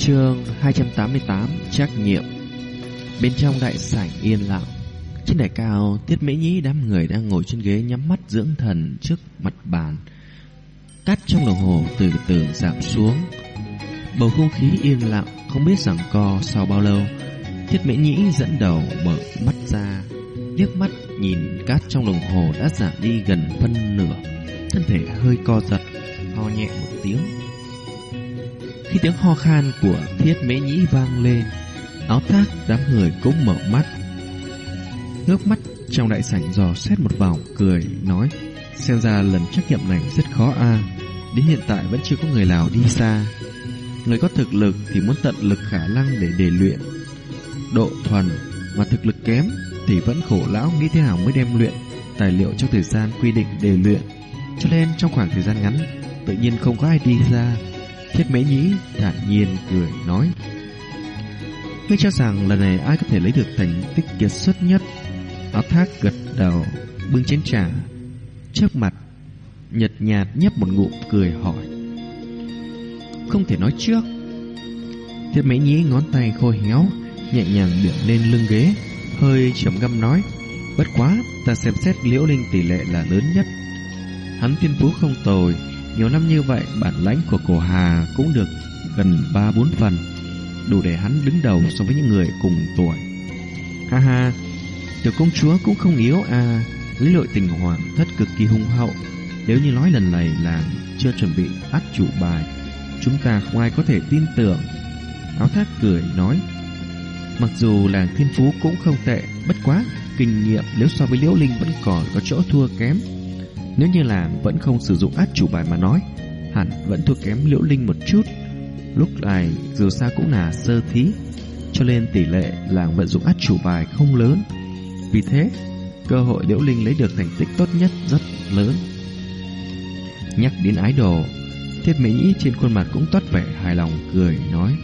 Trường 288 Trách nhiệm. Bên trong đại sảnh yên lặng, Trên đài cao, Tiết Mễ Nhĩ đám người đang ngồi trên ghế Nhắm mắt dưỡng thần trước mặt bàn Cát trong đồng hồ từ từ giảm xuống. Bầu không khí yên lặng, Không biết rằng co sau bao lâu Thiết Mễ Nhĩ dẫn đầu mở mắt ra, liếc mắt nhìn cát trong đồng hồ đã giảm đi gần phân nửa, Thân thể hơi co giật, Ho nhẹ một tiếng khi tiếng ho khan của thiết mễ nhĩ vang lên, Áo thác đám người cũng mở mắt. Ngước mắt trong đại sảnh dò xét một vòng, Cười, nói, Xem ra lần trách nhiệm này rất khó a. Đến hiện tại vẫn chưa có người nào đi xa. Người có thực lực thì muốn tận lực khả năng để đề luyện. Độ thuần Mà thực lực kém Thì vẫn khổ lão nghĩ thế nào mới đem luyện Tài liệu trong thời gian quy định đề luyện. Cho nên trong khoảng thời gian ngắn, Tự nhiên không có ai đi ra Thiết mễ nhĩ thản nhiên cười nói, Ngươi cho rằng lần này ai có thể lấy được thành tích kiệt xuất nhất? Áo thác gật đầu, Bưng chén trà Trước mặt Nhật nhạt nhấp một ngụm cười hỏi, Không thể nói trước. Thiết mễ nhĩ ngón tay khô héo, Nhẹ nhàng điểm lên lưng ghế, Hơi trầm ngâm nói, Bất quá, ta xem xét liễu linh tỷ lệ là lớn nhất. Hắn thiên phú không tồi nhiều năm như vậy, bản lãnh của cổ Hà cũng được gần 3-4 phần, đủ để hắn đứng đầu so với những người cùng tuổi. Ha ha, tiểu công chúa cũng không yếu à, lý lội tình hoàng thất cực kỳ hung hậu. Nếu như nói lần này là chưa chuẩn bị át chủ bài, chúng ta không ai có thể tin tưởng. Áo thác cười nói, mặc dù làng thiên phú cũng không tệ, bất quá, kinh nghiệm nếu so với liễu linh vẫn còn có chỗ thua kém. Nếu như là vẫn không sử dụng át chủ bài mà nói, Hẳn vẫn thua kém liễu linh một chút. Lúc này, dù sao cũng là sơ thí, Cho nên tỷ lệ làng vận dụng át chủ bài không lớn. Vì thế, Cơ hội liễu linh lấy được thành tích tốt nhất rất lớn. Nhắc đến ái đồ, Thiết mỹ trên khuôn mặt cũng toát vẻ hài lòng cười nói.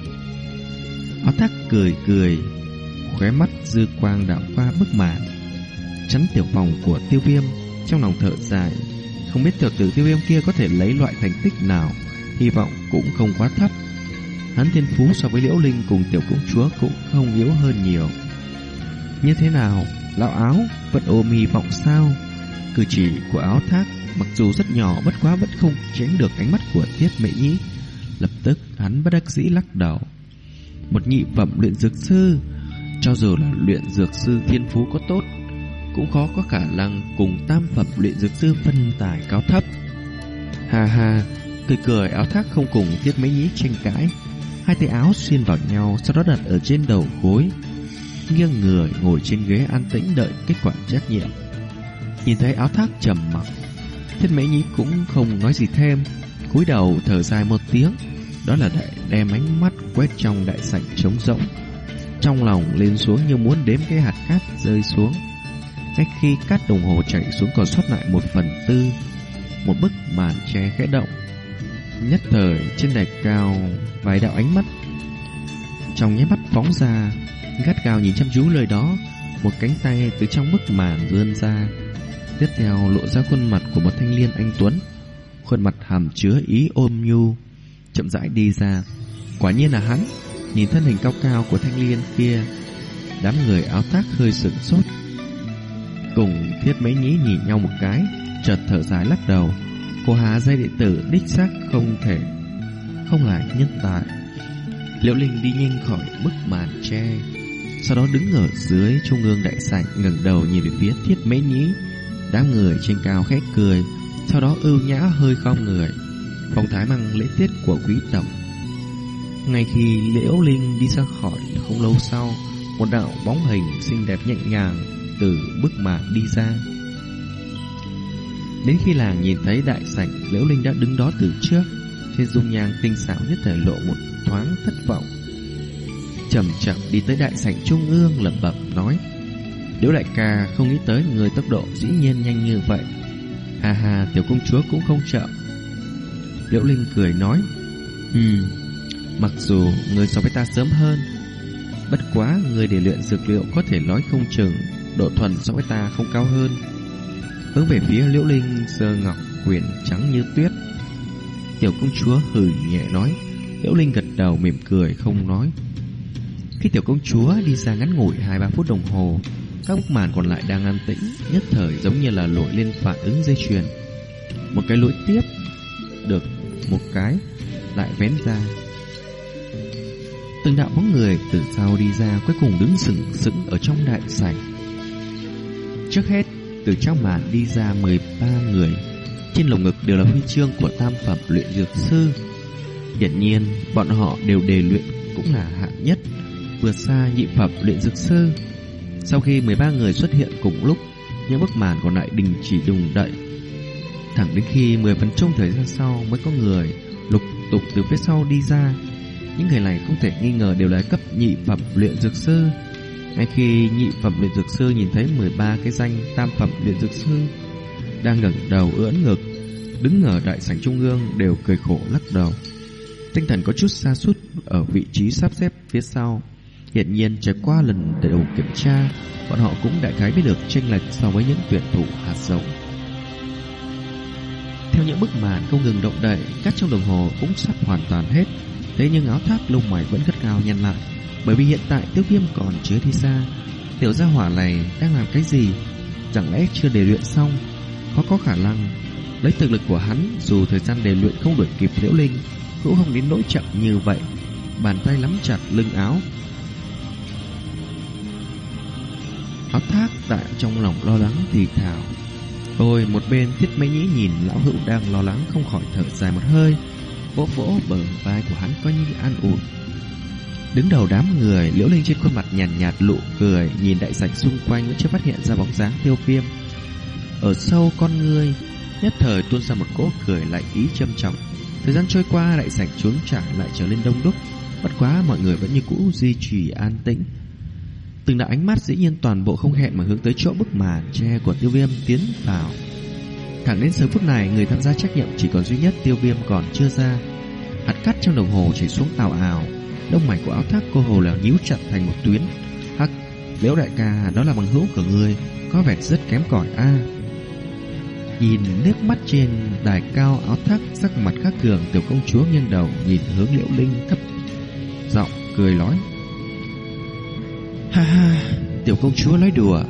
Áo thác cười cười, Khóe mắt dư quang đảo qua bức màn. Chắn tiểu phòng của tiêu viêm trong lòng thở dài, Không biết tiểu tử tiêu viêm kia có thể lấy loại thành tích nào, Hy vọng cũng không quá thấp. Hắn thiên phú so với Liễu Linh cùng tiểu công chúa cũng không yếu hơn nhiều. Như thế nào, Lão áo vẫn ôm hy vọng sao? Cử chỉ của áo thác Mặc dù rất nhỏ bất quá vẫn không tránh được ánh mắt của Tiết Mệ Nhĩ. Lập tức hắn bất đắc dĩ lắc đầu. Một nhị phẩm luyện dược sư, Cho dù là luyện dược sư thiên phú có tốt cũng khó có khả năng cùng tam phẩm luyện dược sư phân tài cao thấp. Hà hà, cười cười áo thác không cùng thiết mấy nhí tranh cãi. Hai tay áo xuyên vào nhau, sau đó đặt ở trên đầu gối. Nghiêng người ngồi trên ghế an tĩnh đợi kết quả trách nhiệm. Nhìn thấy áo thác trầm mặc, thiết mấy nhí cũng không nói gì thêm. cúi đầu thở dài một tiếng, đó là để đem ánh mắt quét trong đại sảnh trống rỗng. Trong lòng lên xuống như muốn đếm cái hạt cát rơi xuống cách khi cát đồng hồ chạy xuống còn sót lại một phần tư, một bức màn che khẽ động. Nhất thời, trên đài cao, vài đạo ánh mắt trong nháy mắt phóng ra, gắt gao nhìn chăm chú lời đó, một cánh tay từ trong bức màn vươn ra. Tiếp theo lộ ra khuôn mặt của một thanh niên anh tuấn, khuôn mặt hàm chứa ý ôm nhu, chậm rãi đi ra. Quả nhiên là hắn, nhìn thân hình cao cao của thanh niên kia, đám người áo tác hơi sửng sốt. Cùng thiết mấy nhĩ nhìn nhau một cái, Chợt thở dài lắc đầu. Cô há dây điện tử, đích xác không thể, Không là nhân tài. Liễu Linh đi nhanh khỏi bức màn tre, Sau đó đứng ở dưới trung ương đại sảnh, ngẩng đầu nhìn về phía thiết mấy nhĩ Đám người trên cao khẽ cười, Sau đó ưu nhã hơi khom người. Phong thái mang lễ tiết của quý tộc. Ngay khi Liễu Linh đi ra khỏi không lâu sau, Một đạo bóng hình xinh đẹp nhẹ nhàng từ bức màn đi ra. Đến khi làng nhìn thấy đại sảnh, Liễu Linh đã đứng đó từ trước, trên dung nhang tinh xảo nhất thời lộ một thoáng thất vọng. Chậm chậm đi tới đại sảnh trung ương lẩm bẩm nói: "Liễu đại ca không nghĩ tới người tốc độ dĩ nhiên nhanh như vậy." Hà hà, tiểu công chúa cũng không chậm. Liễu Linh cười nói: "Ừm, mặc dù người so với ta sớm hơn, bất quá người để luyện dược liệu có thể nói không chừng độ thuần so với ta không cao hơn. Hướng về phía Liễu Linh sơ ngọc quyển trắng như tuyết. Tiểu công chúa hừ nhẹ nói, Liễu Linh gật đầu mỉm cười không nói. Khi tiểu công chúa đi ra ngắn ngủi 2-3 phút đồng hồ Các bức màn còn lại đang an tĩnh Nhất thời giống như là lỗi lên phản ứng dây chuyền. Một cái lỗi tiếp Được một cái Lại vén ra. Từng đạo bóng người từ sau đi ra Cuối cùng đứng sừng sững ở trong đại sảnh. Trước hết Từ trong màn đi ra 13 người Trên lồng ngực đều là huy chương của tam phẩm luyện dược sư Hiển nhiên, bọn họ đều đề luyện cũng là hạng nhất, vượt xa nhị phẩm luyện dược sư. Sau khi 13 người xuất hiện cùng lúc, những bức màn còn lại đình chỉ đùng đậy. Thẳng đến khi 10 phần trung thời gian sau mới có người lục tục từ phía sau đi ra. Những người này không thể nghi ngờ đều là cấp nhị phẩm luyện dược sư. Ngay khi nhị phẩm luyện dược sư nhìn thấy 13 cái danh tam phẩm luyện dược sư đang ngẩng đầu ưỡn ngực, đứng ở đại sảnh trung ương đều cười khổ lắc đầu. Tinh thần có chút xa sút ở vị trí sắp xếp phía sau. Hiện nhiên trải qua lần đầu kiểm tra, bọn họ cũng đại khái biết được chênh lệch so với những tuyển thủ hạt giống. Theo những bức màn không ngừng động đậy, các trong đồng hồ cũng sắp hoàn toàn hết. Thế nhưng áo thác lông mày vẫn gắt cao nhăn lại, bởi vì hiện tại tiêu viêm còn chưa đi xa. Tiểu gia hỏa này đang làm cái gì? Chẳng lẽ chưa để luyện xong? Có có khả năng lấy thực lực của hắn dù thời gian để luyện không đuổi kịp liễu linh cũng không đến nỗi chậm như vậy. Bàn tay nắm chặt lưng áo. Áo thác tại trong lòng lo lắng thì thào. Ôi một bên thiết mấy nhĩ nhìn lão hữu đang lo lắng không khỏi thở dài một hơi. Vỗ vỗ bờ vai của hắn coi như an ủi. Đứng đầu đám người, liễu linh trên khuôn mặt nhàn nhạt, nhạt lụ cười, nhìn đại sảnh xung quanh vẫn chưa phát hiện ra bóng dáng tiêu viêm. Ở sâu con người, nhất thời tuôn ra một cỗ cười lại ý châm trọng. Thời gian trôi qua đại sảnh trốn trả lại trở lên đông đúc Bất quá mọi người vẫn như cũ duy trì an tĩnh Từng đạo ánh mắt dĩ nhiên toàn bộ không hẹn mà hướng tới chỗ bức màn che của tiêu viêm tiến vào Thẳng đến giờ phút này người tham gia trách nhiệm chỉ còn duy nhất tiêu viêm còn chưa ra. Hạt cắt trong đồng hồ chảy xuống ào ào. Đông mảnh của áo thác cô hồ là nhíu chặt thành một tuyến. Hắc, liễu đại ca đó là bằng hữu của người Có vẻ rất kém cỏi a. Nhìn nước mắt trên đài cao áo thác sắc mặt khác thường tiểu công chúa nghiêng đầu nhìn hướng liễu linh thấp giọng cười nói Ha ha tiểu công chúa nói đùa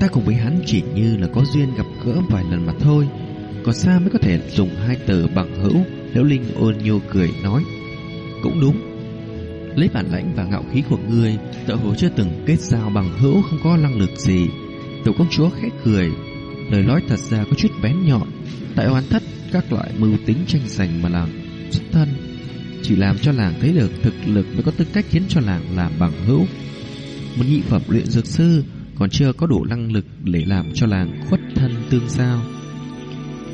Ta cùng với hắn chỉ như là có duyên gặp gỡ vài lần mà thôi. Còn sao mới có thể dùng hai từ bằng hữu, Liễu linh ôn nhu cười nói. Cũng đúng. Lấy bản lãnh và ngạo khí của ngươi Tợ hồ chưa từng kết giao bằng hữu Không có năng lực gì. Tiểu công chúa khẽ cười. Lời nói thật ra có chút bén nhọn. Tại oán thất, các loại mưu tính tranh giành mà làm xuất thân, Chỉ làm cho làng thấy được thực lực mới có tư cách khiến cho làng làm bằng hữu. Một nhị phẩm luyện dược sư còn chưa có đủ năng lực để làm cho làng khuất thân tương giao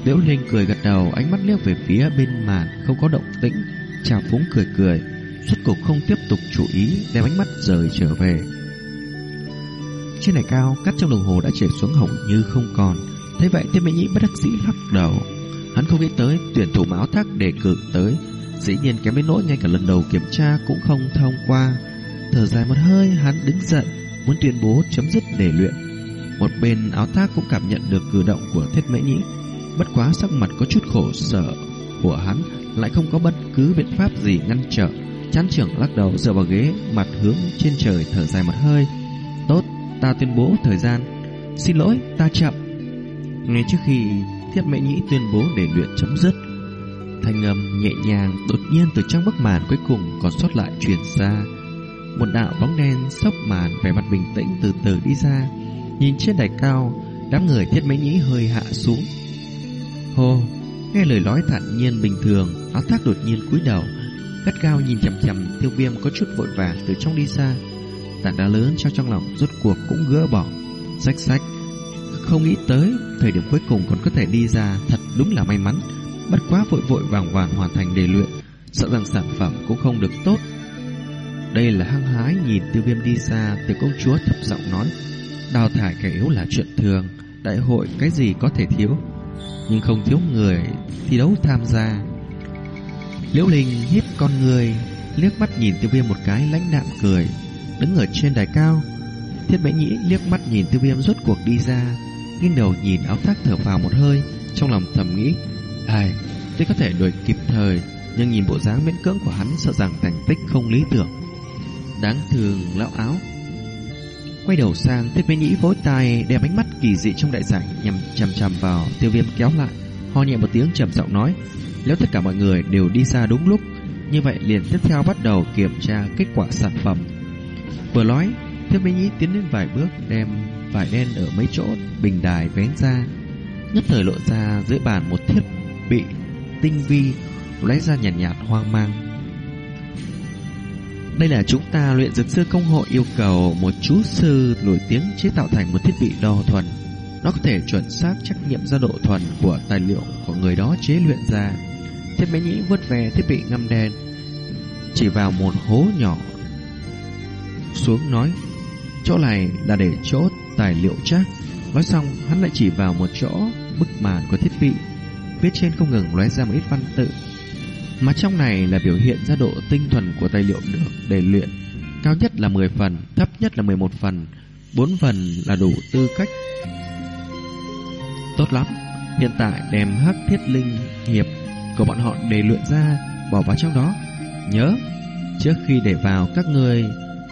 Liễu Linh cười gật đầu Ánh mắt liếc về phía bên màn Không có động tĩnh Chào phúng cười cười Suốt cục không tiếp tục chú ý Đem ánh mắt rời trở về trên này cao, cắt trong đồng hồ đã chảy xuống hầu như không còn. Thế vậy Tiêu Mỹ Nhĩ bất đắc dĩ lắc đầu. Hắn không nghĩ tới tuyển thủ máu thác đề cử tới. Dĩ nhiên kém đến nỗi ngay cả lần đầu kiểm tra cũng không thông qua. Thở dài một hơi, hắn đứng dậy, muốn tuyên bố chấm dứt để luyện. Một bên áo thác cũng cảm nhận được cử động của Thiết Mễ Nhĩ. Bất quá sắc mặt có chút khổ sở của hắn lại không có bất cứ biện pháp gì ngăn trở. Chán trưởng lắc đầu dựa vào ghế, mặt hướng trên trời thở dài một hơi. Tốt, ta tuyên bố thời gian. Xin lỗi, ta chậm. Ngay trước khi Thiết Mễ Nhĩ tuyên bố để luyện chấm dứt, thanh âm nhẹ nhàng đột nhiên từ trong bức màn cuối cùng còn sót lại truyền ra. Một đạo bóng đen sốc màn vẻ mặt bình tĩnh từ từ đi ra, nhìn trên đài cao, đám người Thiết máy Nhĩ hơi hạ xuống. Hô, nghe lời nói thản nhiên bình thường, áo thác đột nhiên cúi đầu, gắt cao nhìn chằm chằm Tiêu Viêm có chút vội vàng từ trong đi ra tảng đá lớn trong trong lòng rốt cuộc cũng gỡ bỏ. Sách sách, không nghĩ tới thời điểm cuối cùng còn có thể đi ra thật đúng là may mắn. Bất quá vội vội vàng vàng hoàn thành đề luyện, sợ rằng sản phẩm cũng không được tốt. Đây là hăng hái nhìn tiêu viêm đi xa, tiểu công chúa thấp giọng nói. Đào thải kẻ yếu là chuyện thường, đại hội cái gì có thể thiếu. Nhưng không thiếu người thi đấu tham gia. Liễu Linh hiếp con người, liếc mắt nhìn tiêu viêm một cái lãnh đạm cười, đứng ở trên đài cao. Thiết Mễ Nhĩ liếc mắt nhìn Tiêu Viêm rốt cuộc đi ra, nghiêng đầu nhìn áo thác thở vào một hơi, trong lòng thầm nghĩ, ai, tôi có thể đuổi kịp thời, Nhưng nhìn bộ dáng miễn cưỡng của hắn sợ rằng thành tích không lý tưởng Đáng thường lão áo. Quay đầu sang Tuyết Mỹ Nhĩ vỗ tay Đem ánh mắt kỳ dị trong đại sảnh Nhằm chằm chằm vào tiêu viêm kéo lại. Ho nhẹ một tiếng trầm giọng nói Nếu tất cả mọi người đều đi ra đúng lúc Như vậy liền tiếp theo bắt đầu kiểm tra kết quả sản phẩm. Vừa nói tuyết mỹ Nhĩ tiến lên vài bước Đem vải đen ở mấy chỗ bình đài vén ra Nhất thời lộ ra dưới bàn một thiết bị tinh vi lấy ra nhàn nhạt, nhạt hoang mang. Đây là chúng ta luyện dược sư công hội yêu cầu một chú sư nổi tiếng chế tạo thành một thiết bị đo thuần. Nó có thể chuẩn xác trách nhiệm ra độ thuần của tài liệu của người đó chế luyện ra. Thiết máy nhĩ vớt về thiết bị ngâm đèn. chỉ vào một hố nhỏ xuống nói chỗ này là để chỗ tài liệu chắc. Nói xong, hắn lại chỉ vào một chỗ bức màn của thiết bị. Phía trên không ngừng lóe ra một ít văn tự mà trong này là biểu hiện ra độ tinh thuần của tài liệu được để luyện. Cao nhất là 10 phần, thấp nhất là 11 phần, 4 phần là đủ tư cách. Tốt lắm, hiện tại đem hắc thiết linh hiệp của bọn họ để luyện ra, bỏ vào trong đó. Nhớ, trước khi để vào các người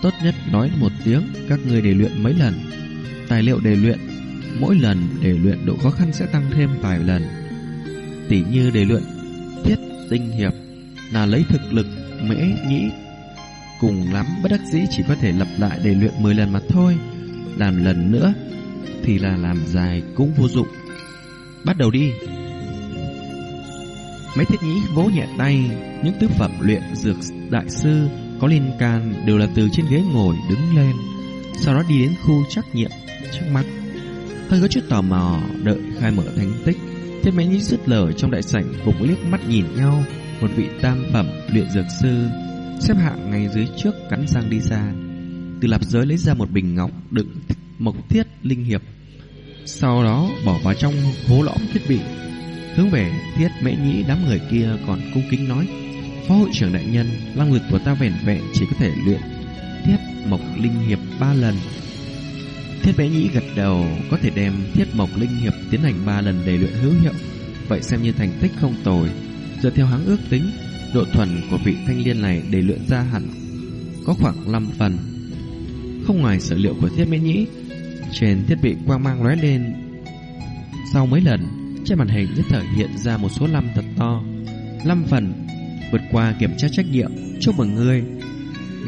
tốt nhất nói một tiếng các người để luyện mấy lần. Tài liệu để luyện, mỗi lần để luyện độ khó khăn sẽ tăng thêm vài lần. Tỷ như để luyện thiết tinh hiệp, là lấy thực lực, mễ, nhĩ, cùng lắm bất đắc dĩ chỉ có thể lặp lại để luyện 10 lần mà thôi. Làm lần nữa thì là làm dài cũng vô dụng. Bắt đầu đi. Mấy thiết nhĩ vỗ nhẹ tay, những tứ phẩm luyện dược đại sư có liên can đều là từ trên ghế ngồi đứng lên, sau đó đi đến khu trắc nghiệm trước mắt. Hơi có chút tò mò đợi khai mở thành tích. Thế mấy nhĩ dứt lở trong đại sảnh cùng liếc mắt nhìn nhau, một vị tam phẩm luyện dược sư xếp hạng ngay dưới trước cắn răng đi ra. Từ lạp giới lấy ra một bình ngọc đựng mộc thiết linh hiệp, sau đó bỏ vào trong hố lõm thiết bị. Hướng về thiết mễ nhĩ đám người kia còn cung kính nói, Phó hội trưởng đại nhân, năng lực của ta vẻn vẹn chỉ có thể luyện thiết mộc linh hiệp ba lần Thiết Bẽ Nhĩ gật đầu có thể đem Thiết Mộc Linh Hiệp tiến hành 3 lần để luyện hữu hiệu, vậy xem như thành tích không tồi. Dựa theo hắn ước tính, độ thuần của vị thanh niên này để luyện ra hẳn có khoảng 5 phần. Không ngoài sở liệu của Thiết Bẽ Nhĩ, trên thiết bị quang mang lóe lên. Sau mấy lần, trên màn hình nhất thời hiện ra một số năm thật to. 5 phần, vượt qua kiểm tra trách nhiệm, chúc mừng ngươi.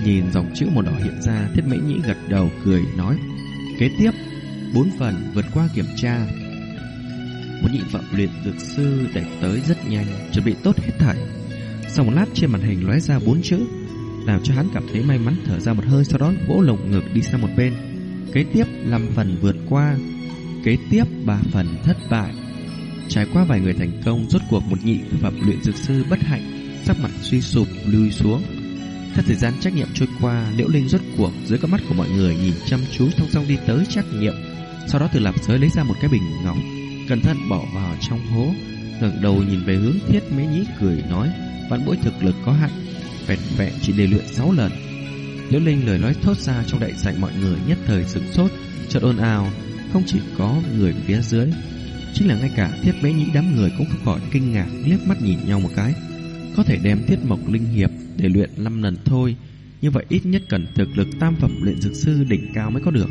Nhìn dòng chữ màu đỏ hiện ra, Thiết Mễ Nhĩ gật đầu cười nói: Kế tiếp, bốn phần vượt qua kiểm tra. Một nhị phẩm luyện dược sư đẩy tới rất nhanh, chuẩn bị tốt hết thảy. Sau một lát trên màn hình lóe ra bốn chữ, làm cho hắn cảm thấy may mắn thở ra một hơi sau đó vỗ lồng ngực đi sang một bên. Kế tiếp năm phần vượt qua, kế tiếp ba phần thất bại. Trải qua vài người thành công, rốt cuộc một nhị phẩm luyện dược sư bất hạnh, sắc mặt suy sụp lùi xuống. Theo thời gian trách nhiệm trôi qua, Liễu Linh rốt cuộc dưới các mắt của mọi người nhìn chăm chú thông song đi tới trách nhiệm. Sau đó từ lạp giới lấy ra một cái bình ngọc, cẩn thận bỏ vào trong hố, ngẩng đầu nhìn về hướng Thiết Mễ Nhĩ cười nói, vạn bối thực lực có hạn, vẹn vẹn chỉ để luyện 6 lần. Liễu Linh lời nói thốt ra trong đại sảnh mọi người nhất thời sửng sốt, chợt ồn ào, không chỉ có người phía dưới, chính là ngay cả Thiết Mễ Nhĩ đám người cũng không khỏi kinh ngạc liếc mắt nhìn nhau một cái. Có thể đem Thiết Mộc Linh Hiệp để luyện 5 lần thôi. Như vậy ít nhất cần thực lực tam phẩm luyện dược sư đỉnh cao mới có được.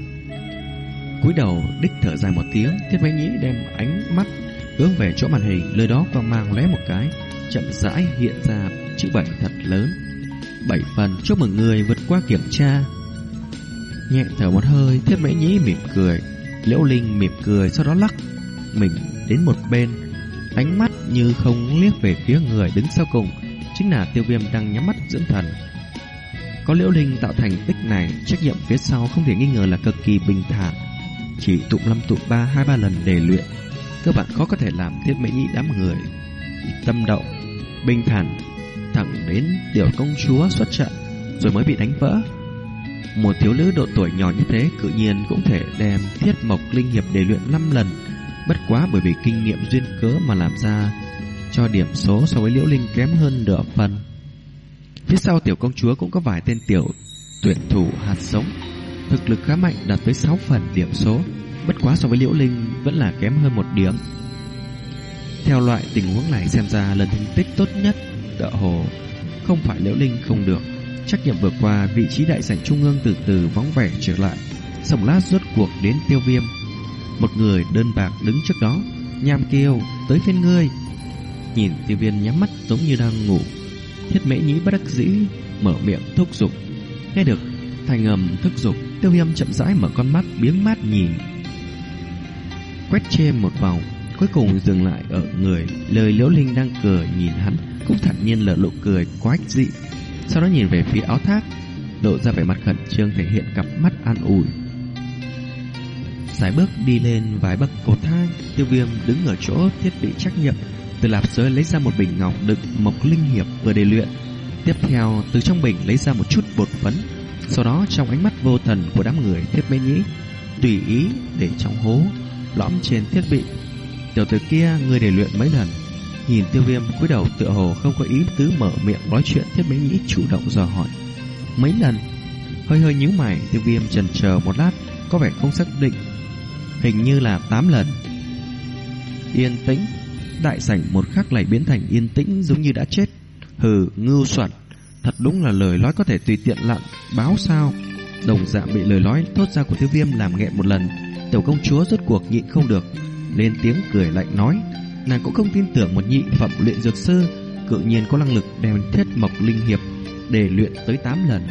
Cúi đầu đích thở dài một tiếng, Thiết Bánh Nhĩ đem ánh mắt hướng về chỗ màn hình, Nơi đó quang mang lóe một cái, Chậm rãi hiện ra chữ bảy thật lớn. Bảy phần, chúc mừng người vượt qua kiểm tra. Nhẹ thở một hơi, Thiết Bánh Nhĩ mỉm cười. Liễu Linh mỉm cười, sau đó lắc Mình đến một bên. Ánh mắt như không liếc về phía người đứng sau cùng chính là tiêu viêm đang nhắm mắt dưỡng thần. Có liễu linh tạo thành tích này, trách nhiệm phía sau không thể nghi ngờ là cực kỳ bình thản. Chỉ tụng lâm tụng ba hai ba lần để luyện, các bạn khó có thể làm thiết mỹ nhĩ đám người. Tâm động, bình thản, thẳng đến tiểu công chúa xuất trận, rồi mới bị đánh vỡ. Một thiếu nữ độ tuổi nhỏ như thế tự nhiên cũng thể đem thiết mộc linh hiệp để luyện 5 lần, bất quá bởi vì kinh nghiệm duyên cớ mà làm ra cho điểm số so với Liễu Linh kém hơn nửa phần. Phía sau tiểu công chúa cũng có vài tên tiểu tuyển thủ hạt giống, thực lực khá mạnh đạt tới 6 phần điểm số, bất quá so với Liễu Linh vẫn là kém hơn một điểm. Theo loại tình huống này xem ra lần thành tích tốt nhất tựa hồ không phải liễu linh không được. Trách nhiệm vượt qua, vị trí đại sảnh trung ương từ từ vắng vẻ trở lại. Sổng lát rốt cuộc đến tiêu viêm. Một người đơn bạc đứng trước đó, nham kêu, tới phiên ngươi. Nhìn tiêu viêm nhắm mắt giống như đang ngủ. Thiết mễ nhĩ bất đắc dĩ, mở miệng thúc giục. Nghe được thành ngầm thức giục, tiêu viêm chậm rãi mở con mắt biếng mát nhìn. Quét trên một vòng, cuối cùng dừng lại ở người, lời liễu linh đang cười nhìn hắn, cũng thản nhiên lở lộ cười quái dị. Sau đó nhìn về phía áo thác, lộ ra vẻ mặt khẩn trương thể hiện cặp mắt an ủi. Sải bước đi lên vài bậc cầu thang, tiêu viêm đứng ở chỗ thiết bị trắc nghiệm, từ lạp giới lấy ra một bình ngọc đựng mộc linh hiệp vừa để luyện. Tiếp theo, từ trong bình lấy ra một chút bột phấn, sau đó trong ánh mắt vô thần của đám người thiết mê nhĩ, tùy ý để trong hố, lõm trên thiết bị. Tiểu tử kia người để luyện mấy lần, nhìn tiêu viêm cúi đầu tựa hồ không có ý tứ mở miệng nói chuyện thiết mê nhĩ chủ động dò hỏi. Mấy lần? Hơi hơi nhíu mày, tiêu viêm chần chờ một lát, có vẻ không xác định. Hình như là 8 lần. Yên tĩnh, đại sảnh một khắc lại biến thành yên tĩnh giống như đã chết. Hừ, ngưu soạn, thật đúng là lời nói có thể tùy tiện lặn, báo sao. Đồng dạng bị lời nói thốt ra của tiêu viêm làm nghẹn một lần, tiểu công chúa rốt cuộc nhịn không được, lên tiếng cười lạnh nói, nàng cũng không tin tưởng một nhị phẩm luyện dược sư cự nhiên có năng lực đem thiết mộc linh hiệp để luyện tới 8 lần.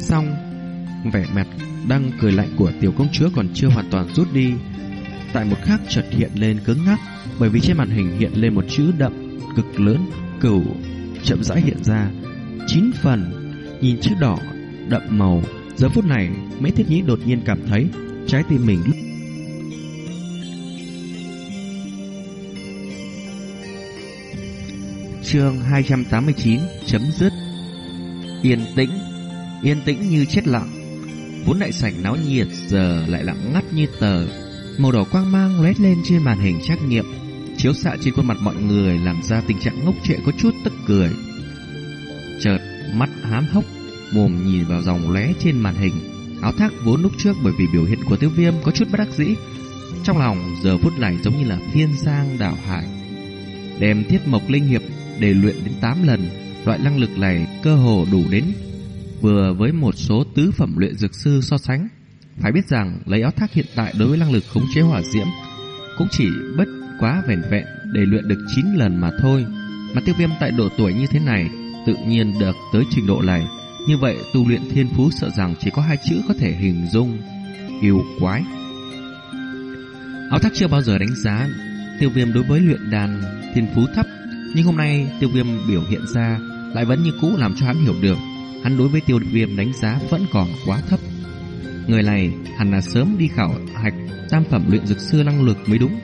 Xong, vẻ mặt đang cười lạnh của tiểu công chúa còn chưa hoàn toàn rút đi. Tại một khắc chợt hiện lên cứng ngắc, bởi vì trên màn hình hiện lên một chữ đậm cực lớn, cửu chậm rãi hiện ra. Chín phần, nhìn chữ đỏ đậm màu, giờ phút này, mấy Thiết Nhĩ đột nhiên cảm thấy trái tim mình lúc Chương 289 chấm dứt. Yên tĩnh Yên tĩnh như chết lặng. Vốn đại sảnh náo nhiệt giờ lại lặng ngắt như tờ. Màu đỏ quang mang lóe lên trên màn hình trắc nghiệm. Chiếu xạ trên khuôn mặt mọi người Làm ra tình trạng ngốc trệ có chút tức cười. Chợt mắt hám hốc, Mồm nhìn vào dòng lóe trên màn hình. Áo thác vốn lúc trước bởi vì biểu hiện của tiêu viêm Có chút bất đắc dĩ. Trong lòng giờ phút này giống như là thiên sang đảo hải. Đem thiết mộc linh hiệp để luyện đến 8 lần, Loại năng lực này cơ hồ đủ đến. Vừa với một số tứ phẩm luyện dược sư so sánh. Phải biết rằng lấy áo thác hiện tại đối với năng lực khống chế hỏa diễm cũng chỉ bất quá vẻn vẹn để luyện được 9 lần mà thôi. Mà tiêu viêm tại độ tuổi như thế này tự nhiên được tới trình độ này. Như vậy, tu luyện thiên phú sợ rằng chỉ có hai chữ có thể hình dung. Yêu quái. Áo thác chưa bao giờ đánh giá tiêu viêm đối với luyện đàn thiên phú thấp. Nhưng hôm nay tiêu viêm biểu hiện ra lại vẫn như cũ làm cho hắn hiểu được hắn đối với tiêu viêm đánh giá vẫn còn quá thấp. Người này hẳn là sớm đi khảo hạch tam phẩm luyện dược sư năng lực mới đúng.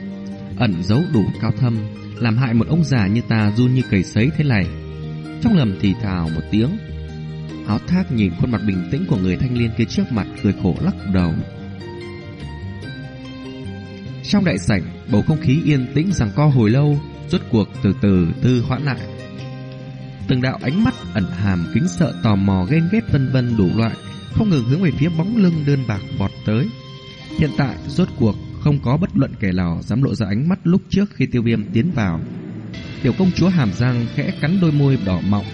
Ẩn giấu đủ cao thâm, làm hại một ông già như ta run như cầy sấy thế này. Trong lầm thì thào một tiếng. Áo thác nhìn khuôn mặt bình tĩnh của người thanh niên kia trước mặt cười khổ lắc đầu. Trong đại sảnh, bầu không khí yên tĩnh rằng co hồi lâu, rốt cuộc từ từ tư hoãn lại. Từng đạo ánh mắt ẩn hàm kính sợ tò mò ghen ghét vân vân đủ loại không ngừng hướng về phía bóng lưng đơn bạc vọt tới. Hiện tại rốt cuộc không có bất luận kẻ nào dám lộ ra ánh mắt lúc trước khi Tiêu Viêm tiến vào. Tiểu công chúa hàm răng khẽ cắn đôi môi đỏ mọng,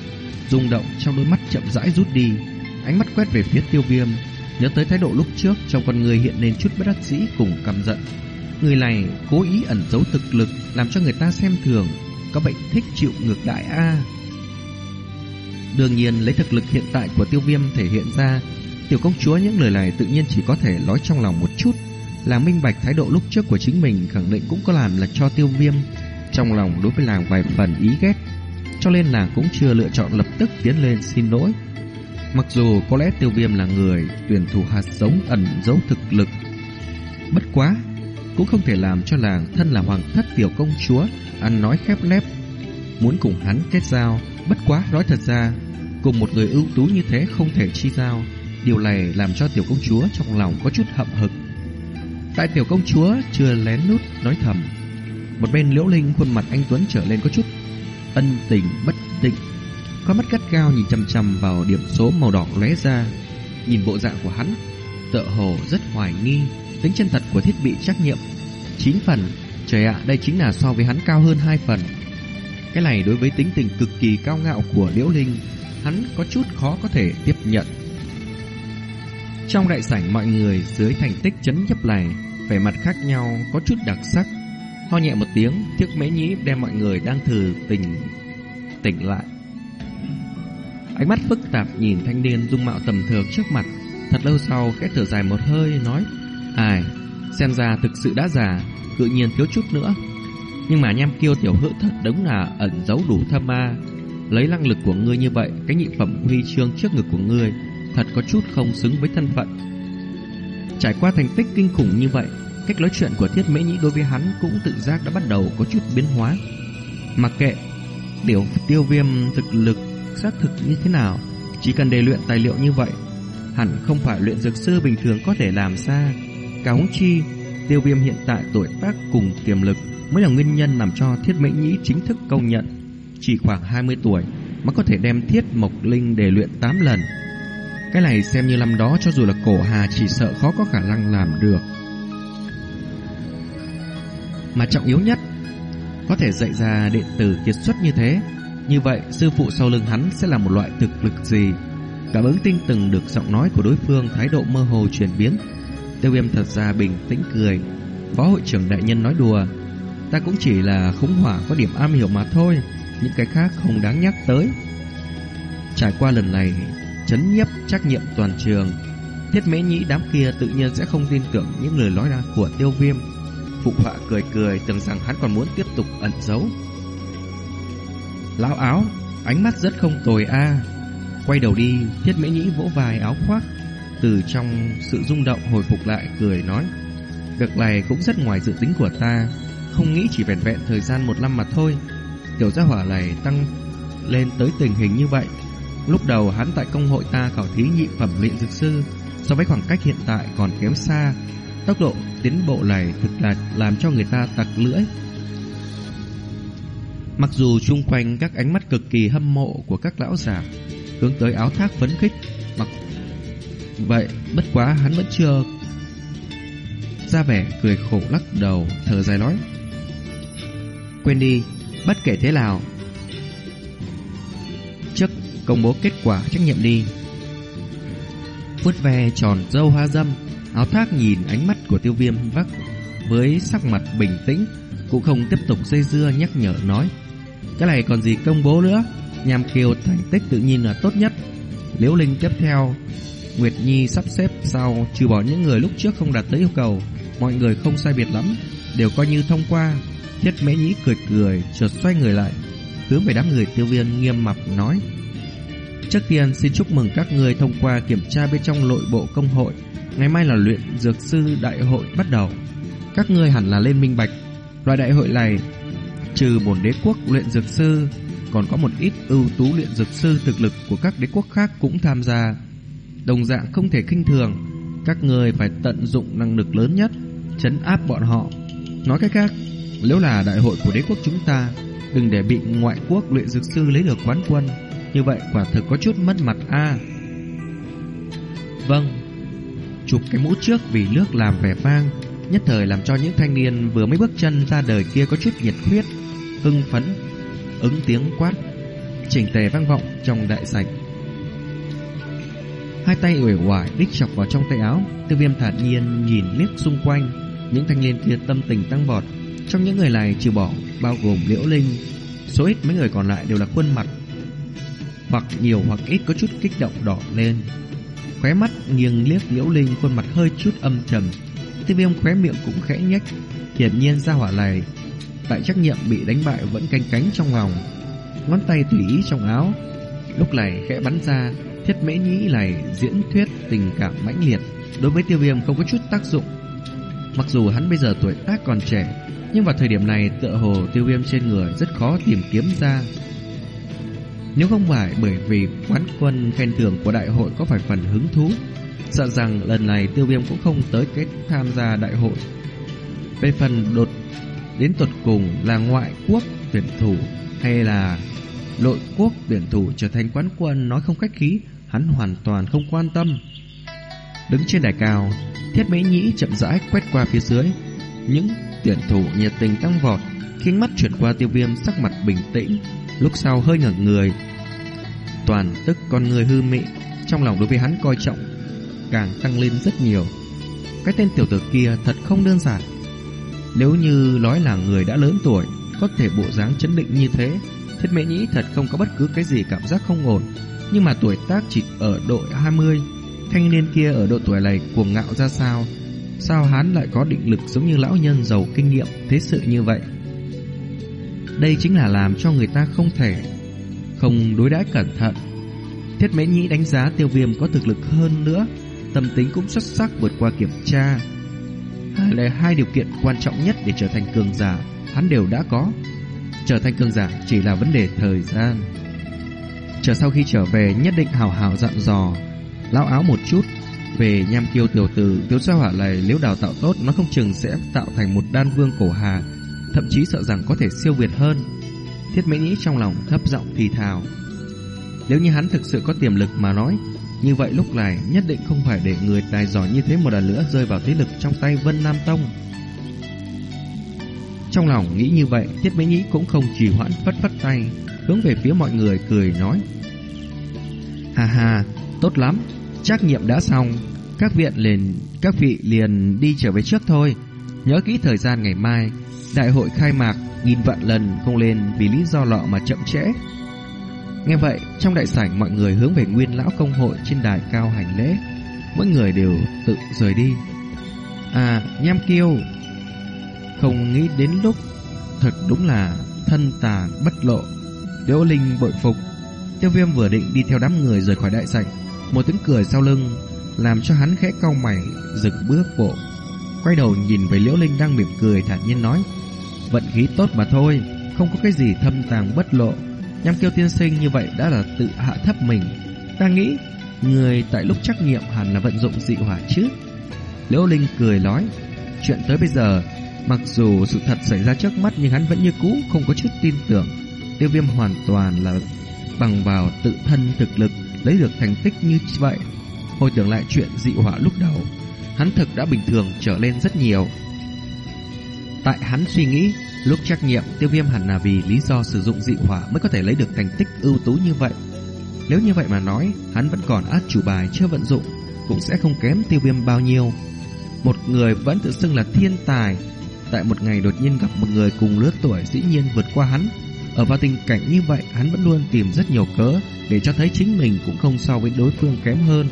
rung động trong đôi mắt chậm rãi rút đi, ánh mắt quét về phía Tiêu Viêm, nhớ tới thái độ lúc trước trong con người hiện lên chút bất đắc dĩ cùng căm giận. Người này cố ý ẩn giấu thực lực làm cho người ta xem thường, có bệnh thích chịu ngược đại a. Đương nhiên lấy thực lực hiện tại của tiêu viêm thể hiện ra Tiểu công chúa những lời này tự nhiên chỉ có thể nói trong lòng một chút làm minh bạch thái độ lúc trước của chính mình khẳng định cũng có làm là cho tiêu viêm. Trong lòng đối với làng vài phần ý ghét, Cho nên là cũng chưa lựa chọn lập tức tiến lên xin lỗi. Mặc dù có lẽ tiêu viêm là người tuyển thủ hạt giống ẩn giấu thực lực, Bất quá Cũng không thể làm cho làng thân là hoàng thất tiểu công chúa Ăn nói khép nép, Muốn cùng hắn kết giao. Bất quá nói thật ra, Cùng một người ưu tú như thế không thể chi giao. Điều này làm cho tiểu công chúa trong lòng có chút hậm hực. Tại tiểu công chúa chưa lén nút nói thầm. Một bên liễu linh khuôn mặt anh Tuấn trở lên có chút Ân tình bất định Có mắt gắt gao nhìn chăm chăm vào điểm số màu đỏ lóe ra. Nhìn bộ dạng của hắn Tựa hồ rất hoài nghi Tính chân thật của thiết bị trắc nghiệm 9 phần Trời ạ đây chính là so với hắn cao hơn 2 phần. Cái này đối với tính tình cực kỳ cao ngạo của Liễu Linh, hắn có chút khó có thể tiếp nhận. Trong đại sảnh mọi người dưới thành tích chấn nhấp này, vẻ mặt khác nhau có chút đặc sắc. Ho nhẹ một tiếng, chiếc Mễ Nhĩ đem mọi người đang thử tỉnh tỉnh lại. Ánh mắt phức tạp nhìn thanh niên dung mạo tầm thường trước mặt, thật lâu sau khẽ thở dài một hơi nói: "Ai, xem ra thực sự đã già, tự nhiên thiếu chút nữa." Nhưng mà nham kiêu tiểu hữu thật đúng là ẩn giấu đủ thâm ma. Lấy năng lực của ngươi như vậy, cái nhị phẩm huy chương trước ngực của ngươi thật có chút không xứng với thân phận. Trải qua thành tích kinh khủng như vậy, cách nói chuyện của Thiết Mễ Nhĩ đối với hắn cũng tự giác đã bắt đầu có chút biến hóa. Mặc kệ tiểu tiêu viêm thực lực xác thực như thế nào, chỉ cần đề luyện tài liệu như vậy, hẳn không phải luyện dược sư bình thường có thể làm ra. Cả chi, tiêu viêm hiện tại tuổi tác cùng tiềm lực mới là nguyên nhân làm cho Thiết Mễ Nhĩ chính thức công nhận. Chỉ khoảng 20 tuổi mà có thể đem Thiết Mộc Linh đề luyện 8 lần. Cái này xem như năm đó cho dù là cổ hà chỉ sợ khó có khả năng làm được. Mà trọng yếu nhất, có thể dạy ra đệ tử kiệt xuất như thế, như vậy sư phụ sau lưng hắn sẽ là một loại thực lực gì? Cảm ứng tinh từng được giọng nói của đối phương thái độ mơ hồ chuyển biến. Tiêu viêm thật ra bình tĩnh cười. Phó hội trưởng đại nhân nói đùa, Ta cũng chỉ là khủng hỏa có điểm am hiểu mà thôi Những cái khác không đáng nhắc tới Trải qua lần này Chấn nhấp trách nhiệm toàn trường Thiết mễ nhĩ đám kia tự nhiên sẽ không tin tưởng Những lời nói ra của tiêu viêm Phụ họa cười cười Tưởng rằng hắn còn muốn tiếp tục ẩn giấu. Lão áo, Ánh mắt rất không tồi a. Quay đầu đi, Thiết mễ nhĩ vỗ vai áo khoác, Từ trong sự rung động hồi phục lại cười nói, Việc này cũng rất ngoài dự tính của ta, không nghĩ chỉ vẹn vẹn thời gian một năm mà thôi. Tiểu gia hỏa này tăng lên tới tình hình như vậy. Lúc đầu hắn tại công hội ta khảo thí nhị phẩm luyện dược sư, So với khoảng cách hiện tại còn kém xa Tốc độ tiến bộ này thực là làm cho người ta tặc lưỡi. Mặc dù xung quanh các ánh mắt cực kỳ hâm mộ của các lão già Hướng tới áo thác phấn khích Mặc vậy bất quá hắn vẫn chưa ra vẻ cười khổ lắc đầu thở dài nói Quên đi, bất kể thế nào Trước công bố kết quả trách nhiệm đi. Vuốt ve tròn dâu hoa dâm Áo thác nhìn ánh mắt của tiêu viêm vắc Với sắc mặt bình tĩnh Cũng không tiếp tục dây dưa nhắc nhở nói Cái này còn gì công bố nữa Nhằm kiều thành tích tự nhiên là tốt nhất Liễu Linh tiếp theo Nguyệt Nhi sắp xếp sau Trừ bỏ những người lúc trước không đạt tới yêu cầu Mọi người không sai biệt lắm Đều coi như thông qua Thiết mễ nhĩ cười cười, chợt xoay người lại, hướng về đám người tiêu viên nghiêm mặt nói. Trước tiên xin chúc mừng các người thông qua kiểm tra bên trong nội bộ công hội. Ngày mai là luyện dược sư đại hội bắt đầu. Các ngươi hẳn là lên minh bạch. Loại đại hội này, trừ bổn đế quốc luyện dược sư, còn có một ít ưu tú luyện dược sư thực lực của các đế quốc khác cũng tham gia. Đồng dạng không thể khinh thường, các người phải tận dụng năng lực lớn nhất, chấn áp bọn họ. Nói cách khác, nếu là đại hội của đế quốc chúng ta Đừng để bị ngoại quốc luyện dược sư lấy được quán quân Như vậy quả thực có chút mất mặt a Vâng Chụp cái mũ trước vì nước làm vẻ vang Nhất thời làm cho những thanh niên vừa mới bước chân ra đời kia có chút nhiệt huyết Hưng phấn Ứng tiếng quát Chỉnh tề vang vọng trong đại sảnh Hai tay uể oải đích chọc vào trong tay áo Tiêu viêm thản nhiên nhìn liếc xung quanh Những thanh niên kia tâm tình tăng vọt trong những người này trừ bỏ bao gồm Liễu Linh, số ít mấy người còn lại đều là khuôn mặt hoặc nhiều hoặc ít có chút kích động đỏ lên. Khóe mắt nghiêng liếc Liễu Linh khuôn mặt hơi chút âm trầm. Tiêu viêm khóe miệng cũng khẽ nhếch, hiển nhiên ra hỏa này tại trách nhiệm bị đánh bại vẫn canh cánh trong lòng. Ngón tay tùy ý trong áo, lúc này khẽ bắn ra, thiết mễ nhĩ này diễn thuyết tình cảm mãnh liệt đối với tiêu viêm không có chút tác dụng. Mặc dù hắn bây giờ tuổi tác còn trẻ, nhưng vào thời điểm này tựa hồ tiêu viêm trên người rất khó tìm kiếm ra nếu không phải bởi vì quán quân khen thưởng của đại hội có phải phần hứng thú Sợ rằng lần này tiêu viêm cũng không tới kết tham gia đại hội. Về phần đột đến tuột cùng là ngoại quốc tuyển thủ hay là nội quốc tuyển thủ trở thành quán quân nói không cách khí Hắn hoàn toàn không quan tâm. Đứng trên đài cao Thiết mỹ Nhĩ chậm rãi quét qua phía dưới. Những tuyển thủ nhiệt tình tăng vọt, khiến mắt chuyển qua tiêu viêm sắc mặt bình tĩnh, lúc sau hơi ngẩng người. Toàn tức con người hư mị, trong lòng đối với hắn coi trọng càng tăng lên rất nhiều. Cái tên tiểu tử kia thật không đơn giản. Nếu như nói là người đã lớn tuổi, có thể bộ dáng chấn định như thế, Thiết Mễ Nhĩ thật không có bất cứ cái gì cảm giác không ổn. Nhưng mà tuổi tác chỉ ở độ 20, thanh niên kia ở độ tuổi này cuồng ngạo ra sao? Sao hắn lại có định lực giống như lão nhân giàu kinh nghiệm thế sự như vậy? Đây chính là làm cho người ta không thể không đối đãi cẩn thận. Thiết Mễ Nhĩ đánh giá Tiêu Viêm có thực lực hơn nữa, tâm tính cũng xuất sắc vượt qua kiểm tra. Hai là hai điều kiện quan trọng nhất để trở thành cường giả, hắn đều đã có. Trở thành cường giả chỉ là vấn đề thời gian. Chờ sau khi trở về nhất định hào hào dặn dò lão áo một chút về nham kiêu tiểu tử tiểu gia hỏa này nếu đào tạo tốt nó không chừng sẽ tạo thành một đan vương cổ hà thậm chí sợ rằng có thể siêu việt hơn thiết mỹ Nhĩ trong lòng thấp giọng thì thào nếu như hắn thực sự có tiềm lực mà nói như vậy lúc này nhất định không phải để người tài giỏi như thế một lần nữa rơi vào thế lực trong tay Vân Nam Tông. Trong lòng nghĩ như vậy, Thiết Mỹ Nhĩ cũng không trì hoãn phất phất tay, hướng về phía mọi người cười nói. Hà hà, tốt lắm, trách nhiệm đã xong, các viện liền các vị liền đi trở về trước thôi. Nhớ kỹ thời gian ngày mai, đại hội khai mạc nghìn vạn lần không lên vì lý do lọ mà chậm trễ. Nghe vậy, trong đại sảnh mọi người hướng về Nguyên lão công hội trên đài cao hành lễ, mỗi người đều tự rời đi. À, Nham Kiêu, không nghĩ đến lúc thật đúng là thân tàn bất lộ. đỗ Linh bội phục. Tiêu Viêm vừa định đi theo đám người rời khỏi đại sảnh, một tiếng cười sau lưng làm cho hắn khẽ cau mày, dừng bước bộ. Quay đầu nhìn về Liễu Linh đang mỉm cười thản nhiên nói: "Vận khí tốt mà thôi, không có cái gì thâm tàng bất lộ." Nham Kiêu tiên sinh như vậy đã là tự hạ thấp mình. Ta nghĩ người tại lúc trắc nghiệm hẳn là vận dụng dị hỏa chứ. Liễu Linh cười nói: "Chuyện tới bây giờ Mặc dù sự thật xảy ra trước mắt nhưng hắn vẫn như cũ không có chút tin tưởng. Tiêu viêm hoàn toàn là bằng vào tự thân thực lực lấy được thành tích như vậy. Hồi tưởng lại chuyện dị hỏa lúc đầu, hắn thực đã bình thường trở lên rất nhiều. Tại hắn suy nghĩ, lúc trắc nghiệm tiêu viêm hẳn là vì lý do sử dụng dị hỏa mới có thể lấy được thành tích ưu tú như vậy. Nếu như vậy mà nói, hắn vẫn còn át chủ bài chưa vận dụng, cũng sẽ không kém tiêu viêm bao nhiêu. Một người vẫn tự xưng là thiên tài, Tại một ngày đột nhiên gặp một người cùng lứa tuổi dĩ nhiên vượt qua hắn. Ở vào tình cảnh như vậy, hắn vẫn luôn tìm rất nhiều cớ để cho thấy chính mình cũng không so với đối phương kém hơn.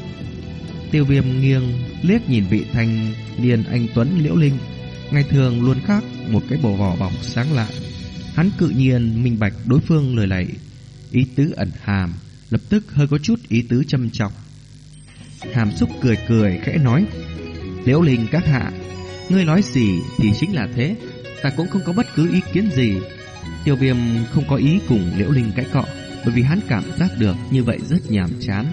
Tiêu viêm nghiêng, liếc nhìn vị thanh niên anh Tuấn Liễu Linh. Ngày thường luôn khác một cái bầu vỏ bọc sáng lạ. Hắn cự nhiên minh bạch đối phương lời này ý tứ ẩn hàm, lập tức hơi có chút ý tứ châm chọc. Hàm xúc cười cười khẽ nói: "Liễu Linh các hạ, Ngươi nói gì thì chính là thế Ta cũng không có bất cứ ý kiến gì Tiêu viêm không có ý cùng Liễu Linh cãi cọ Bởi vì hắn cảm giác được như vậy rất nhàm chán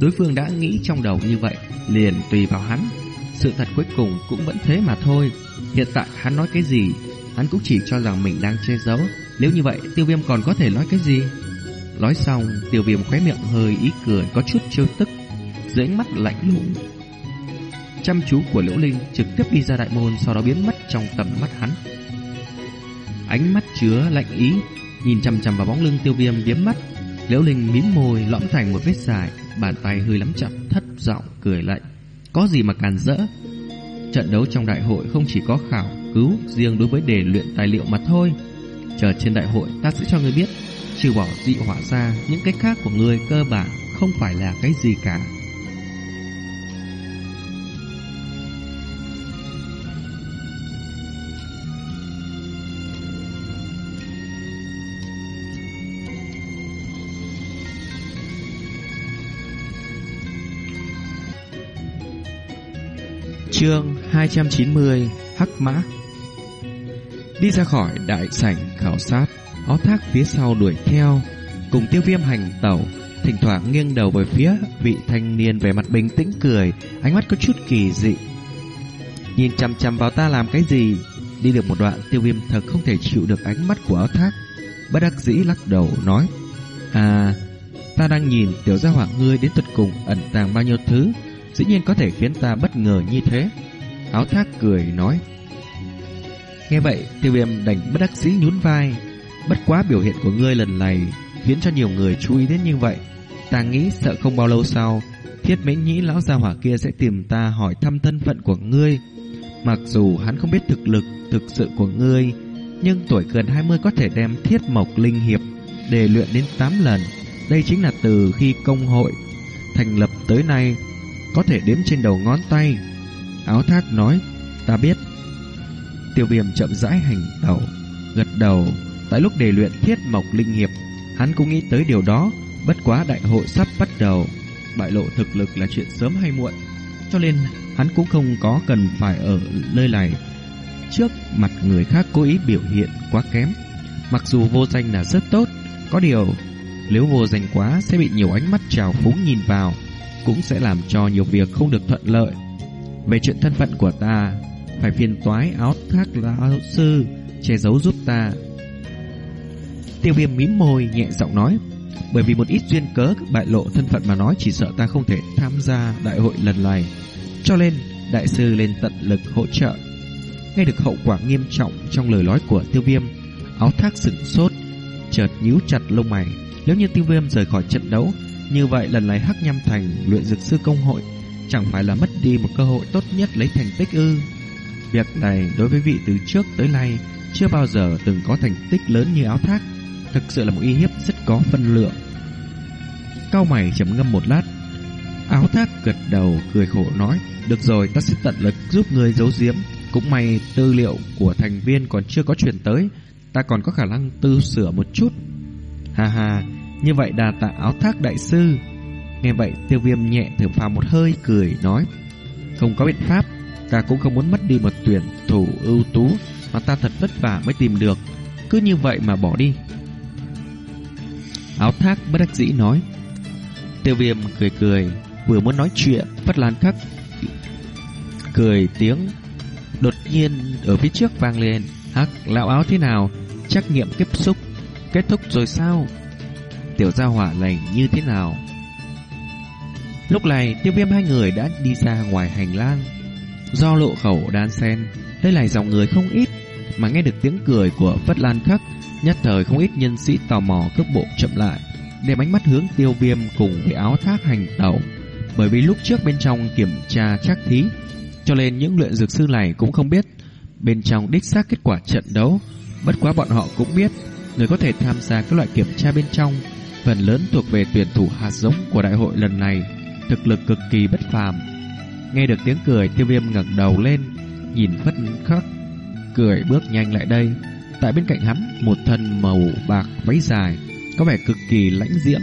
Đối phương đã nghĩ trong đầu như vậy Liền tùy vào hắn. Sự thật cuối cùng cũng vẫn thế mà thôi. Hiện tại hắn nói cái gì? Hắn cũng chỉ cho rằng mình đang che giấu. Nếu như vậy tiêu viêm còn có thể nói cái gì? Nói xong tiêu viêm khóe miệng hơi ý cười Có chút trêu tức. Dưới ánh mắt lạnh lùng chăm chú của Liễu Linh trực tiếp đi ra đại môn sau đó biến mất trong tầm mắt hắn. Ánh mắt chứa lạnh ý, nhìn chằm chằm vào bóng lưng tiêu viêm biến mất. Liễu Linh mím môi lõm thành một vết dài, bàn tay hơi lắm chặt, thất giọng cười lạnh. Có gì mà càn rỡ? Trận đấu trong đại hội không chỉ có khảo cứu riêng đối với đề luyện tài liệu mà thôi. Chờ trên đại hội ta sẽ cho ngươi biết, trừ bỏ dị hỏa ra, những cái khác của ngươi cơ bản không phải là cái gì cả. Chương 290 Hắc Mã. Đi ra khỏi đại sảnh khảo sát, Ó thác phía sau đuổi theo, Cùng tiêu viêm hành tẩu, Thỉnh thoảng nghiêng đầu về phía Vị thanh niên về mặt bình tĩnh cười, Ánh mắt có chút kỳ dị. Nhìn chằm chằm vào ta làm cái gì? Đi được một đoạn, tiêu viêm thật không thể chịu được ánh mắt của áo thác. Bất đắc dĩ lắc đầu, nói À Ta đang nhìn tiểu gia hỏa ngươi đến tuyệt cùng ẩn tàng bao nhiêu thứ. Dĩ nhiên có thể khiến ta bất ngờ như thế Áo thác cười nói Nghe vậy, tiêu viêm đành bất đắc dĩ nhún vai. Bất quá biểu hiện của ngươi lần này khiến cho nhiều người chú ý đến như vậy. Ta nghĩ sợ không bao lâu sau, thiết mễ nhĩ lão gia hỏa kia sẽ tìm ta hỏi thăm thân phận của ngươi. Mặc dù hắn không biết thực lực thực sự của ngươi, nhưng tuổi gần 20 có thể đem thiết mộc linh hiệp để luyện đến 8 lần. Đây chính là từ khi công hội thành lập tới nay có thể đếm trên đầu ngón tay. Áo thác nói, ta biết. Tiêu viêm chậm rãi hành đầu, gật đầu. Tại lúc đề luyện thiết mộc linh hiệp, hắn cũng nghĩ tới điều đó. Bất quá đại hội sắp bắt đầu, bại lộ thực lực là chuyện sớm hay muộn. Cho nên hắn cũng không có cần phải ở nơi này trước mặt người khác cố ý biểu hiện quá kém. Mặc dù vô danh là rất tốt, có điều nếu vô danh quá sẽ bị nhiều ánh mắt trào phúng nhìn vào, cũng sẽ làm cho nhiều việc không được thuận lợi. Về chuyện thân phận của ta, phải phiền toái áo thác lão sư che giấu giúp ta. Tiêu viêm mím môi nhẹ giọng nói, bởi vì một ít duyên cớ bại lộ thân phận mà nói chỉ sợ ta không thể tham gia đại hội lần này. Cho nên, đại sư lên tận lực hỗ trợ. Nghe được hậu quả nghiêm trọng trong lời nói của tiêu viêm, áo thác sửng sốt, chợt nhíu chặt lông mày. Nếu như tiêu viêm rời khỏi trận đấu, như vậy lần này hắc nhâm thành luyện dược sư công hội chẳng phải là mất đi một cơ hội tốt nhất lấy thành tích ư. Việc này đối với vị từ trước tới nay chưa bao giờ từng có thành tích lớn như áo thác, thực sự là một uy hiếp rất có phân lượng. Cao mày chấm ngâm một lát, áo thác gật đầu cười khổ nói, được rồi ta sẽ tận lực giúp người giấu giếm, cũng may tư liệu của thành viên còn chưa có truyền tới, ta còn có khả năng tư sửa một chút. Ha ha, như vậy đà tạ áo thác đại sư. Nghe vậy tiêu viêm nhẹ thở phào một hơi cười nói, không có biện pháp, ta cũng không muốn mất đi một tuyển thủ ưu tú mà ta thật vất vả mới tìm được, cứ như vậy mà bỏ đi. Áo thác bất đắc dĩ nói, tiêu viêm cười cười, vừa muốn nói chuyện, Phất Lan khắc cười tiếng đột nhiên ở phía trước vang lên, hắc lão áo thế nào, trắc nghiệm tiếp xúc kết thúc rồi sao? Tiểu gia hỏa này như thế nào? Lúc này, tiêu viêm hai người đã đi ra ngoài hành lang. Do lộ khẩu đan sen, Đây là dòng người không ít Mà nghe được tiếng cười của Phất Lan Khắc, Nhất thời không ít nhân sĩ tò mò cước bộ chậm lại, để ánh mắt hướng tiêu viêm cùng với áo thác hành tẩu. Bởi vì lúc trước bên trong kiểm tra chắc thí, Cho nên những luyện dược sư này cũng không biết Bên trong đích xác kết quả trận đấu. Bất quá bọn họ cũng biết Người có thể tham gia các loại kiểm tra bên trong Phần lớn thuộc về tuyển thủ hạt giống của đại hội lần này, Thực lực cực kỳ bất phàm. Nghe được tiếng cười, tiêu viêm ngẩng đầu lên, Nhìn phất khắc, Cười bước nhanh lại đây. Tại bên cạnh hắn, Một thân màu bạc váy dài, Có vẻ cực kỳ lãnh diễm,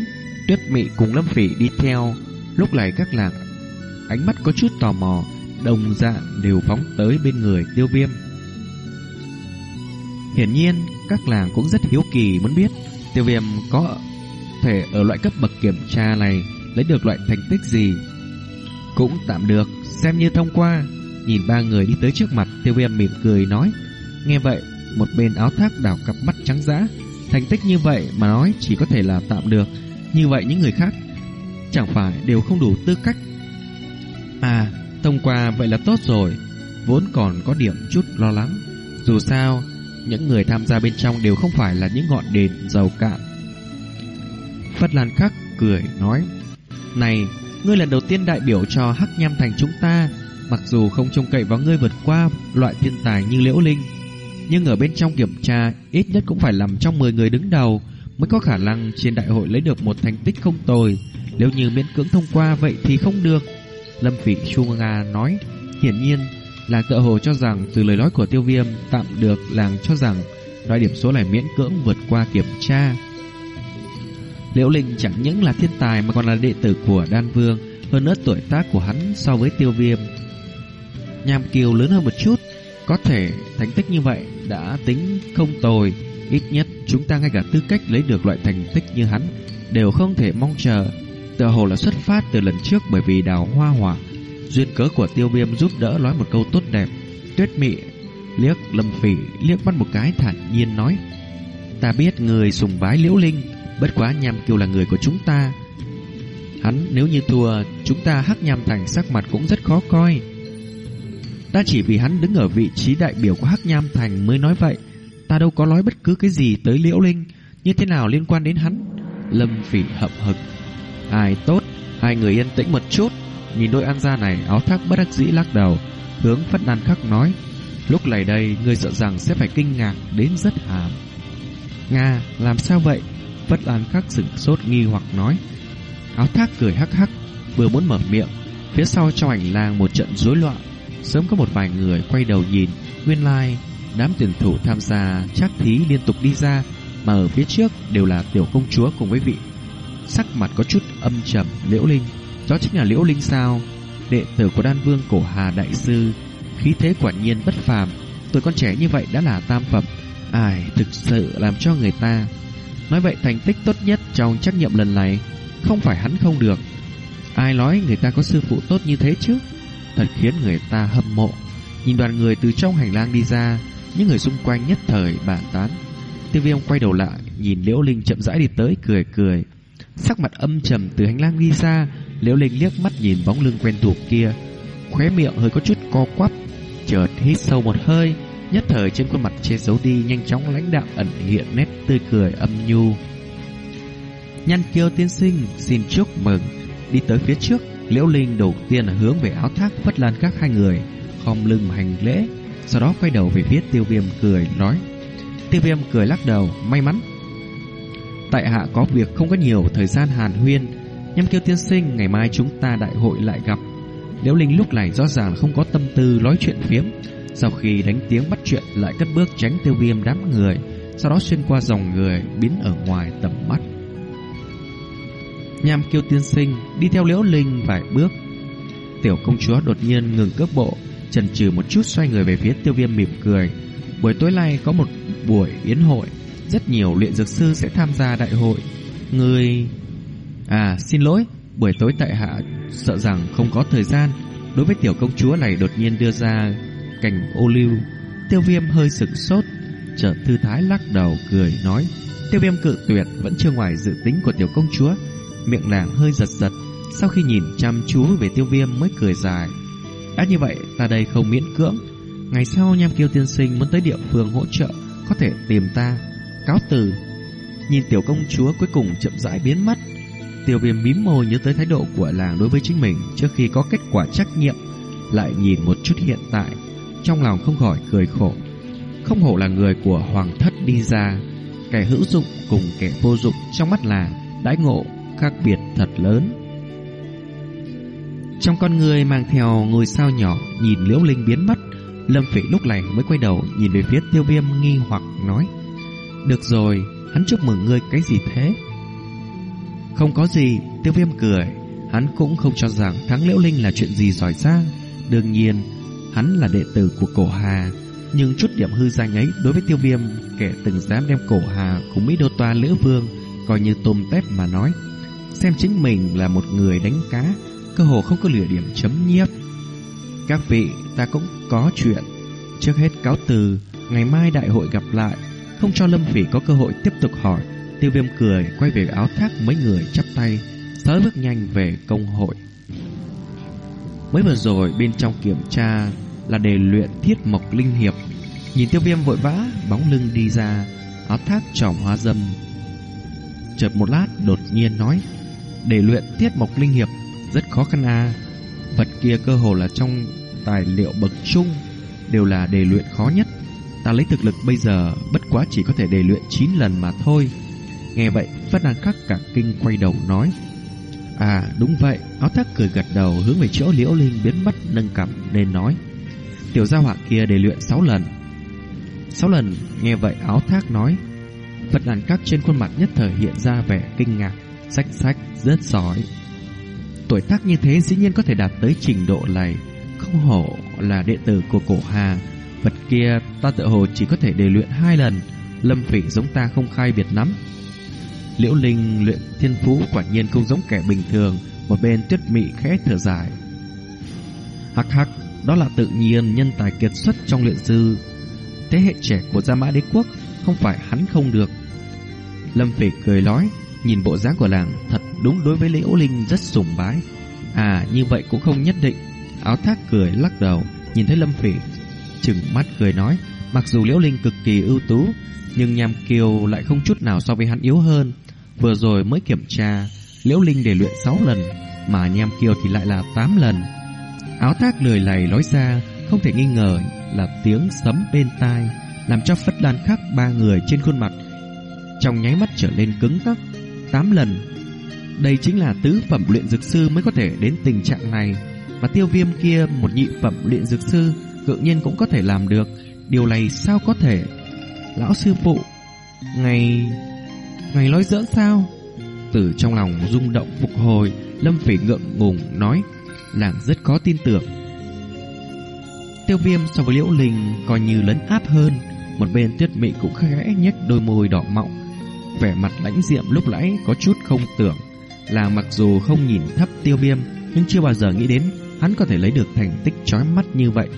Tuyết mị cùng lâm phỉ đi theo. Lúc này các làng, Ánh mắt có chút tò mò, Đồng dạng đều phóng tới bên người tiêu viêm. Hiển nhiên, Các làng cũng rất hiếu kỳ muốn biết Tiêu viêm có thể ở loại cấp bậc kiểm tra này lấy được loại thành tích gì. Cũng tạm được, xem như thông qua. Nhìn ba người đi tới trước mặt, tiêu viêm mỉm cười nói. Nghe vậy, một bên áo thác đảo cặp mắt trắng dã. Thành tích như vậy mà nói chỉ có thể là tạm được. Như vậy những người khác chẳng phải đều không đủ tư cách. À, thông qua vậy là tốt rồi. Vốn còn có điểm chút lo lắng. Dù sao, những người tham gia bên trong đều không phải là những ngọn đền giàu cạn. Phất Lan Khắc cười nói này, ngươi lần đầu tiên đại biểu cho Hắc Nham Thành chúng ta, mặc dù không trông cậy vào ngươi vượt qua loại thiên tài như Liễu Linh, nhưng ở bên trong kiểm tra ít nhất cũng phải nằm trong 10 người đứng đầu mới có khả năng trên đại hội lấy được một thành tích không tồi. Nếu như miễn cưỡng thông qua vậy thì không được. Lâm Phỉ Chu Nga nói, hiển nhiên là tựa hồ cho rằng từ lời nói của Tiêu Viêm tạm được làng cho rằng loại điểm số này miễn cưỡng vượt qua kiểm tra. Liễu Linh chẳng những là thiên tài mà còn là đệ tử của Đan Vương, hơn nữa tuổi tác của hắn so với Tiêu Viêm. Nham Kiều lớn hơn một chút, có thể thành tích như vậy đã tính không tồi, ít nhất chúng ta ngay cả tư cách lấy được loại thành tích như hắn đều không thể mong chờ. Tựa hồ là xuất phát từ lần trước bởi vì đào hoa hỏa, duyên cớ của Tiêu Viêm giúp đỡ nói một câu tốt đẹp. Tuyết Mị liếc Lâm Phỉ liếc mắt một cái thản nhiên nói: "Ta biết người sùng bái Liễu Linh, Bất quá Nham Kiều là người của chúng ta Hắn nếu như thua Chúng ta hắc nham thành sắc mặt cũng rất khó coi Ta chỉ vì hắn đứng ở vị trí đại biểu của Hắc Nham Thành mới nói vậy. Ta đâu có nói bất cứ cái gì tới Liễu Linh, như thế nào liên quan đến hắn. Lâm Phỉ hậm hực. Ai tốt, hai người yên tĩnh một chút. Nhìn đôi ăn gia này, áo thác bất đắc dĩ lắc đầu, hướng Phất nan Khắc nói: "Lúc này đây, ngươi sợ rằng sẽ phải kinh ngạc đến rất hàm." "Nga, làm sao vậy?" Phất Lan Khắc sửng sốt nghi hoặc nói. Áo thác cười hắc hắc, vừa muốn mở miệng, phía sau trong hành lang một trận rối loạn, sớm có một vài người quay đầu nhìn, nguyên lai like, đám tuyển thủ tham gia chắc thí liên tục đi ra, mà ở phía trước đều là tiểu công chúa cùng với vị. Sắc mặt có chút âm trầm Liễu Linh, đó chính là Liễu Linh sao? Đệ tử của Đan Vương Cổ Hà đại sư, khí thế quả nhiên bất phàm, tuổi con trẻ như vậy đã là tam phẩm, ai thực sự làm cho người ta nói vậy thành tích tốt nhất trong trắc nghiệm lần này không phải hắn không được. Ai nói người ta có sư phụ tốt như thế chứ? Thật khiến người ta hâm mộ. Nhìn đoàn người từ trong hành lang đi ra, những người xung quanh nhất thời bàn tán. Tiêu viêm quay đầu lại, nhìn Liễu Linh chậm rãi đi tới, cười cười. Sắc mặt âm trầm từ hành lang đi ra, Liễu Linh liếc mắt nhìn bóng lưng quen thuộc kia, khóe miệng hơi có chút co quắp, chợt hít sâu một hơi, nhất thời trên khuôn mặt che giấu đi nhanh chóng lãnh đạo ẩn hiện nét tươi cười âm nhu. Nhăn kiêu tiên sinh, xin chúc mừng. Đi tới phía trước, Liễu Linh đầu tiên hướng về áo thác Phất Lan các hai người, Khom lưng hành lễ, Sau đó quay đầu về phía tiêu viêm cười, nói. Tiêu viêm cười lắc đầu, May mắn. Tại hạ có việc không có nhiều thời gian hàn huyên. Nhâm kiêu tiên sinh, Ngày mai chúng ta đại hội lại gặp. Liễu Linh lúc này rõ ràng không có tâm tư nói chuyện phiếm. Sau khi đánh tiếng bắt chuyện Lại cất bước tránh tiêu viêm đám người Sau đó xuyên qua dòng người Biến ở ngoài tầm mắt Nham kiêu tiên sinh đi theo liễu linh vài bước. Tiểu công chúa đột nhiên ngừng cước bộ, chần chừ một chút xoay người về phía tiêu viêm mỉm cười. Buổi tối nay có một buổi yến hội, rất nhiều luyện dược sư sẽ tham gia đại hội. Người... À, xin lỗi, buổi tối tại hạ sợ rằng không có thời gian. Đối với tiểu công chúa này đột nhiên đưa ra cành ô liu, tiêu viêm hơi sực sốt, chợt thư thái lắc đầu cười nói. Tiêu viêm cự tuyệt vẫn chưa ngoài dự tính của tiểu công chúa. Miệng nàng hơi giật giật Sau khi nhìn chăm chú về tiêu viêm mới cười dài Đã như vậy ta đây không miễn cưỡng. Ngày sau nham kiêu tiên sinh muốn tới địa phương hỗ trợ Có thể tìm ta. Cáo từ. Nhìn tiểu công chúa cuối cùng chậm rãi biến mất Tiêu viêm mím môi nhớ tới thái độ của làng đối với chính mình Trước khi có kết quả trách nhiệm Lại nhìn một chút hiện tại. Trong lòng không khỏi cười khổ Không hổ là người của hoàng thất đi ra Kẻ hữu dụng cùng kẻ vô dụng Trong mắt là đãi ngộ khác biệt thật lớn. Trong con người mang theo ngôi sao nhỏ nhìn Liễu Linh biến mất, Lâm Phỉ lúc này mới quay đầu nhìn về phía Tiêu Viêm nghi hoặc nói: "Được rồi, hắn chúc mừng ngươi cái gì thế?" Không có gì, Tiêu Viêm cười, hắn cũng không cho rằng thắng Liễu Linh là chuyện gì giỏi giang, đương nhiên, hắn là đệ tử của Cổ Hà, nhưng chút điểm hư danh ấy đối với Tiêu Viêm, kẻ từng dám đem Cổ Hà cùng Mỹ Đô Toa Lữ Vương coi như tôm tép mà nói, xem chính mình là một người đánh cá, cơ hồ không có lửa điểm chấm nhiếp. Các vị, ta cũng có chuyện. Trước hết cáo từ, ngày mai đại hội gặp lại, không cho Lâm Phỉ có cơ hội tiếp tục hỏi. Tiêu viêm cười, quay về áo thác mấy người chắp tay, Sới bước nhanh về công hội. Mới vừa rồi bên trong kiểm tra là để luyện thiết mộc linh hiệp. Nhìn tiêu viêm vội vã, bóng lưng đi ra, áo thác trỏng hoa dâm. Chợt một lát đột nhiên nói để luyện thiết mộc linh hiệp rất khó khăn à. Vật kia cơ hồ là trong tài liệu bậc trung đều là đề luyện khó nhất. Ta lấy thực lực bây giờ bất quá chỉ có thể đề luyện 9 lần mà thôi. Nghe vậy, Phất Đan Khắc cả kinh quay đầu nói. À đúng vậy, áo thác cười gật đầu hướng về chỗ liễu linh biến mất nâng cằm nên nói. Tiểu gia hỏa kia để luyện 6 lần. 6 lần, nghe vậy áo thác nói. Phật đàn các trên khuôn mặt nhất thời hiện ra vẻ kinh ngạc sách sách rất giỏi. Tuổi tác như thế dĩ nhiên có thể đạt tới trình độ này, không hổ là đệ tử của cổ hà. Vật kia ta tự hồ chỉ có thể đề luyện hai lần, lâm phỉ giống ta không khai biệt lắm. Liễu Linh luyện thiên phú quả nhiên không giống kẻ bình thường, một bên tuyết mị khẽ thở dài. Hắc hắc, đó là tự nhiên nhân tài kiệt xuất trong luyện dư Thế hệ trẻ của Gia Mã Đế Quốc không phải hắn không được. Lâm Phỉ cười nói, Nhìn bộ dáng của làng thật đúng đối với Liễu Linh rất sùng bái. À như vậy cũng không nhất định. Áo thác cười lắc đầu. Nhìn thấy Lâm Phỉ Trừng mắt cười nói Mặc dù Liễu Linh cực kỳ ưu tú Nhưng Nham Kiều lại không chút nào so với hắn yếu hơn Vừa rồi mới kiểm tra Liễu Linh để luyện 6 lần Mà Nham Kiều thì lại là 8 lần Áo thác lười lầy nói ra, Không thể nghi ngờ là tiếng sấm bên tai, Làm cho Phất Lan khắc ba người trên khuôn mặt. Trong nháy mắt trở lên cứng tắc Tám lần. Đây chính là tứ phẩm luyện dược sư mới có thể đến tình trạng này, Mà tiêu viêm kia, một nhị phẩm luyện dược sư, Tự nhiên cũng có thể làm được. Điều này sao có thể? Lão sư phụ, Ngày Ngày nói giỡn sao? Từ trong lòng rung động phục hồi, Lâm Phỉ ngượng ngùng nói. Làng rất khó tin tưởng. Tiêu viêm so với liễu linh Coi như lấn áp hơn, Một bên tuyết mị cũng khẽ nhếch đôi môi đỏ mọng, Vẻ mặt lãnh diệm lúc nãy Có chút không tưởng. Là mặc dù không nhìn thấp tiêu viêm, Nhưng chưa bao giờ nghĩ đến Hắn có thể lấy được thành tích chói mắt như vậy.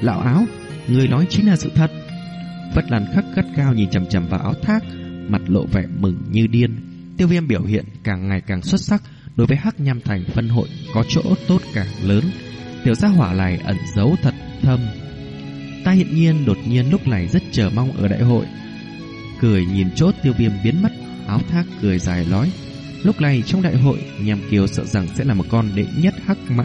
Lão áo, Người nói chính là sự thật. Vất Lan khắc gắt cao nhìn chầm chầm vào áo thác, Mặt lộ vẻ mừng như điên. Tiêu viêm biểu hiện càng ngày càng xuất sắc Đối với hắc nham thành phân hội Có chỗ tốt càng lớn, Tiểu gia hỏa này ẩn giấu thật thâm. Ta hiện nhiên đột nhiên lúc này rất chờ mong ở đại hội. Cười nhìn chốt tiêu viêm biến mất, Áo thác cười dài nói Lúc này trong đại hội nhằm Kiều sợ rằng sẽ là một con đệ nhất hắc mã.